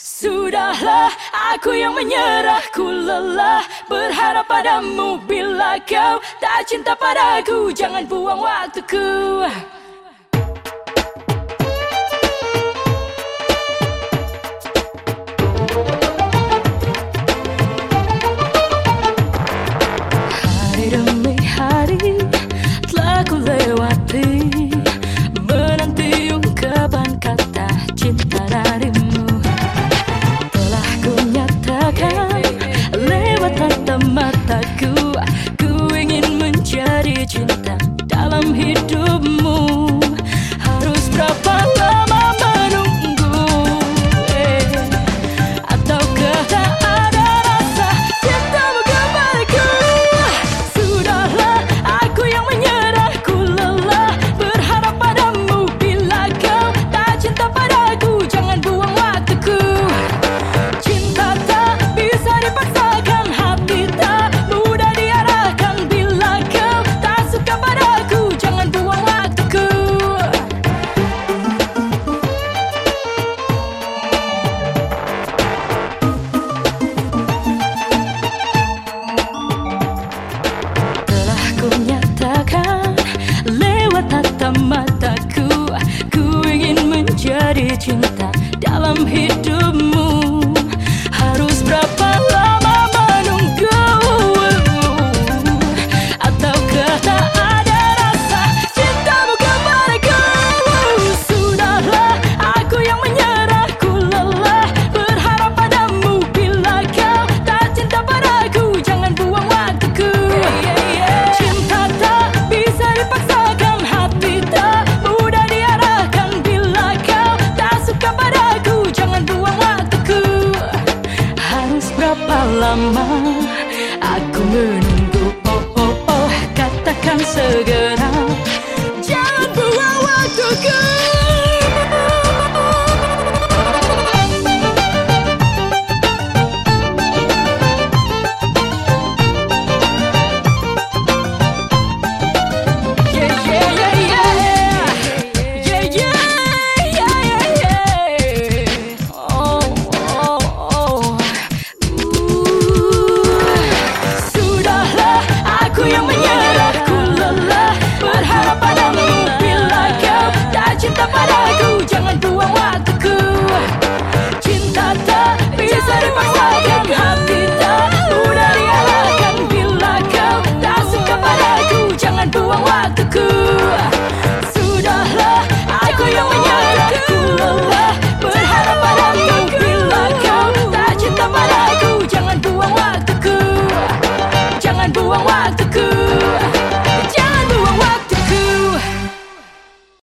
Sudahlah aku yang menyerah Ku lelah berharap padamu Bila kau tak cinta padaku. Jangan buang waktuku. तुम्हें bersama aku menunggu 不忘我的苦